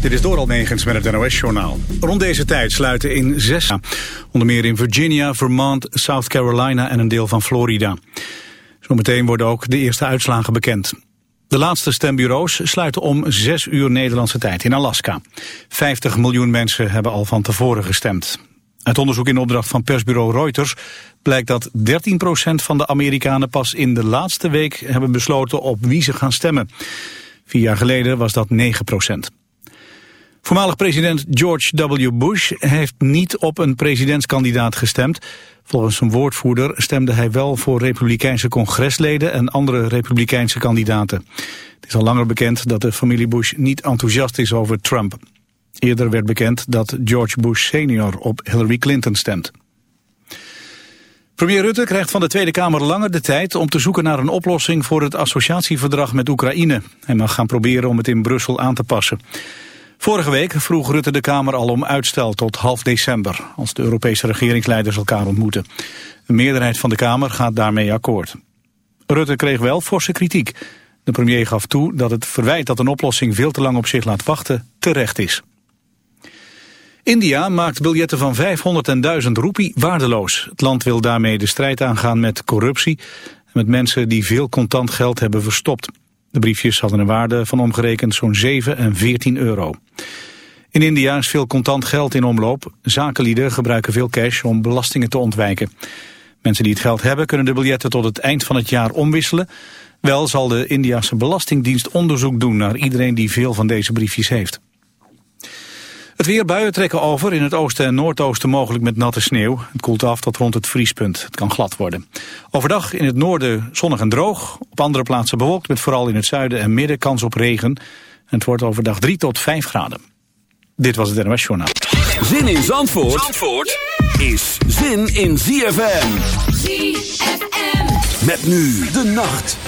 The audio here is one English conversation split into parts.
Dit is Doral Negens met het NOS-journaal. Rond deze tijd sluiten in zes... onder meer in Virginia, Vermont, South Carolina en een deel van Florida. Zometeen worden ook de eerste uitslagen bekend. De laatste stembureaus sluiten om zes uur Nederlandse tijd in Alaska. 50 miljoen mensen hebben al van tevoren gestemd. Uit onderzoek in opdracht van persbureau Reuters blijkt dat 13% van de Amerikanen pas in de laatste week hebben besloten op wie ze gaan stemmen. Vier jaar geleden was dat 9%. Voormalig president George W. Bush heeft niet op een presidentskandidaat gestemd. Volgens zijn woordvoerder stemde hij wel voor republikeinse congresleden en andere republikeinse kandidaten. Het is al langer bekend dat de familie Bush niet enthousiast is over Trump. Eerder werd bekend dat George Bush senior op Hillary Clinton stemt. Premier Rutte krijgt van de Tweede Kamer langer de tijd om te zoeken naar een oplossing voor het associatieverdrag met Oekraïne. Hij mag gaan proberen om het in Brussel aan te passen. Vorige week vroeg Rutte de Kamer al om uitstel tot half december, als de Europese regeringsleiders elkaar ontmoeten. Een meerderheid van de Kamer gaat daarmee akkoord. Rutte kreeg wel forse kritiek. De premier gaf toe dat het verwijt dat een oplossing veel te lang op zich laat wachten terecht is. India maakt biljetten van 500 en 1000 roepie waardeloos. Het land wil daarmee de strijd aangaan met corruptie... en met mensen die veel contant geld hebben verstopt. De briefjes hadden een waarde van omgerekend zo'n 7 en 14 euro. In India is veel contant geld in omloop. Zakenlieden gebruiken veel cash om belastingen te ontwijken. Mensen die het geld hebben kunnen de biljetten tot het eind van het jaar omwisselen. Wel zal de Indiase Belastingdienst onderzoek doen naar iedereen die veel van deze briefjes heeft. Het weer buien trekken over, in het oosten en noordoosten mogelijk met natte sneeuw. Het koelt af tot rond het vriespunt. Het kan glad worden. Overdag in het noorden zonnig en droog. Op andere plaatsen bewolkt met vooral in het zuiden en midden kans op regen. En het wordt overdag 3 tot 5 graden. Dit was het NOS Journaal. Zin in Zandvoort, Zandvoort is zin in ZFM. ZFM. Met nu de nacht.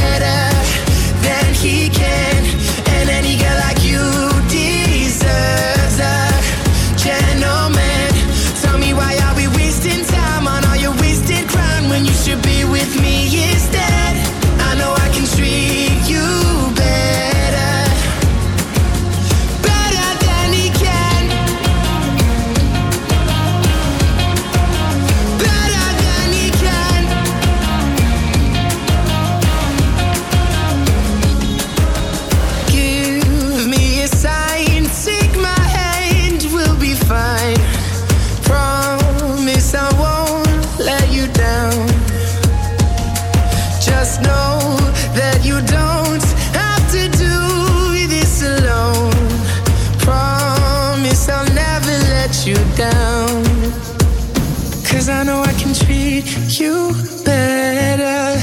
Cause I know I can treat you better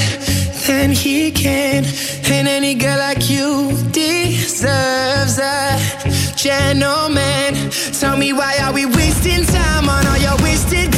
than he can. And any girl like you deserves a gentleman. Tell me why are we wasting time on all your wasted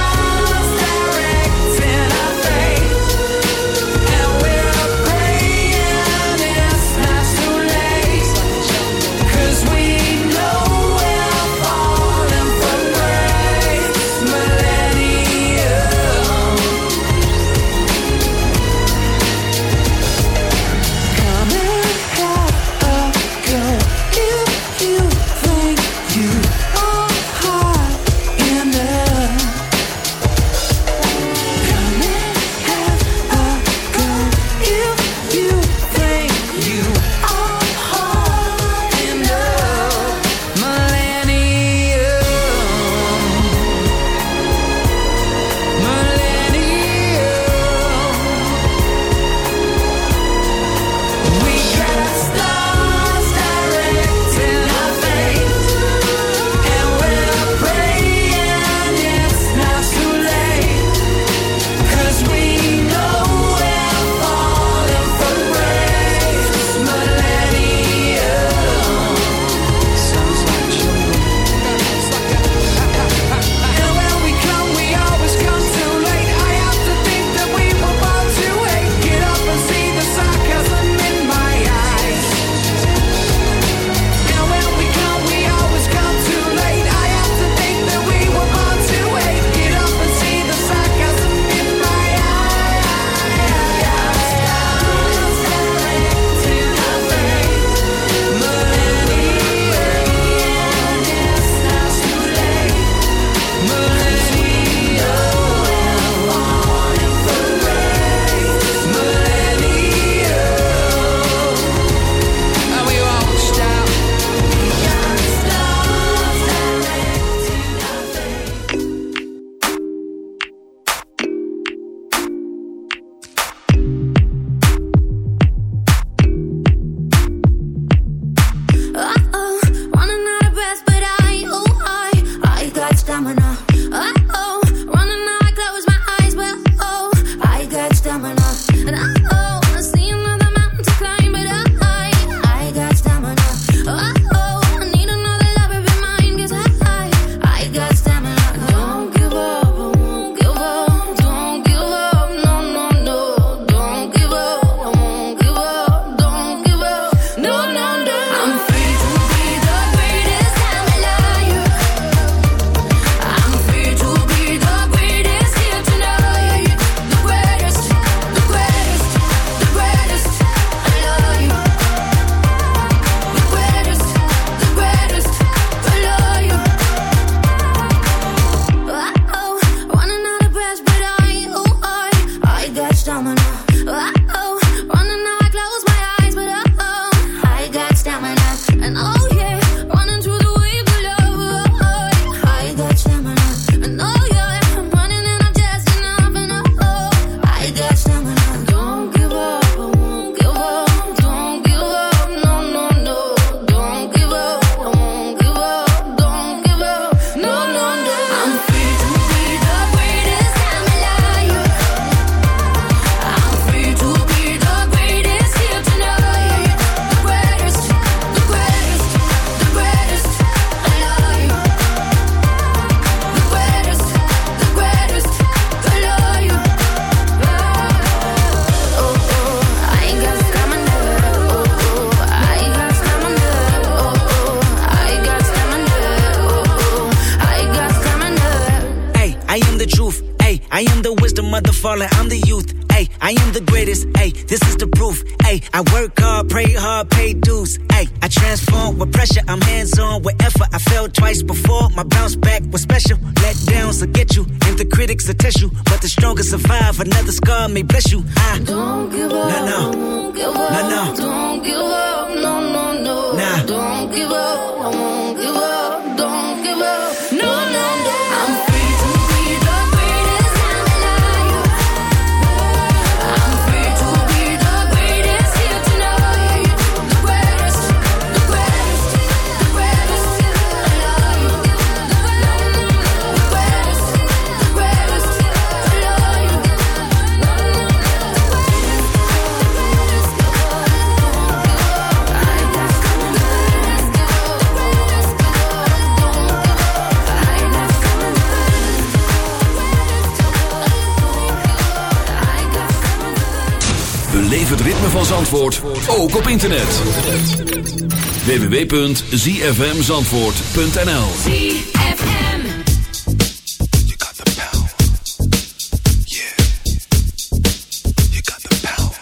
May bless you. I ook op internet. www.zfmzandvoort.nl ZFM You got the power. Yeah. You got the power.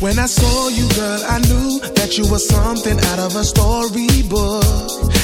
When I saw you, girl, I knew that you were something out of a storybook.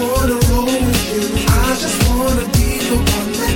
wanna roll with you. I just wanna be the one that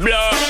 trumpets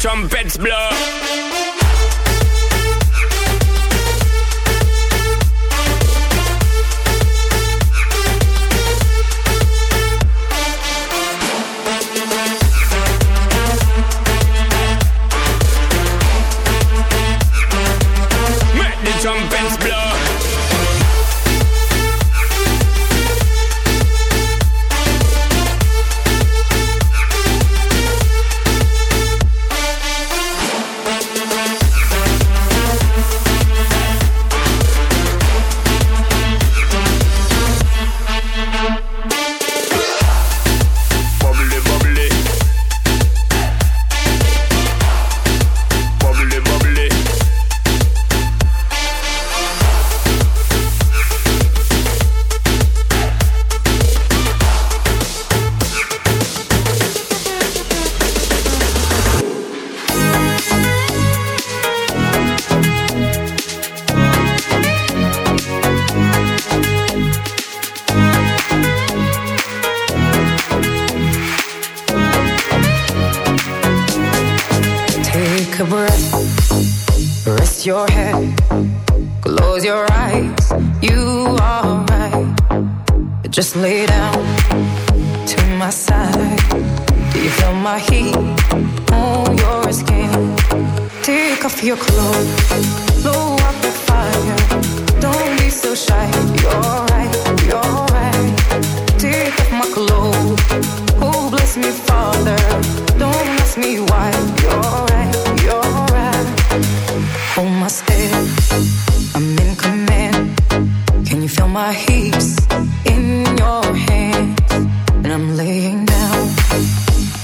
Trumpets blow.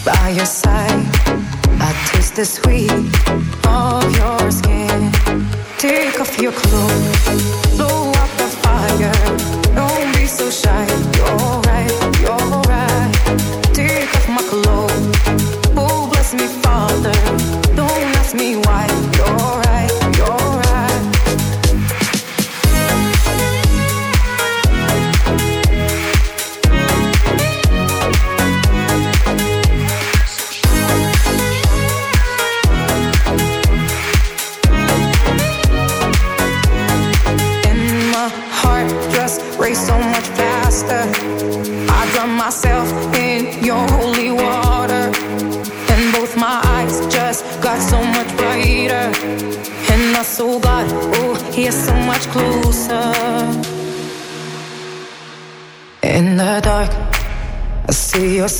By your side. I taste the sweet of your skin. Take off your clothes, blow up the fire.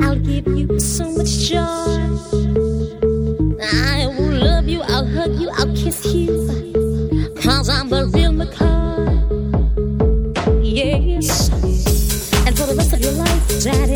I'll give you so much joy. I will love you, I'll hug you, I'll kiss you. Cause I'm the real McCoy. Yes. And for the rest of your life, Daddy.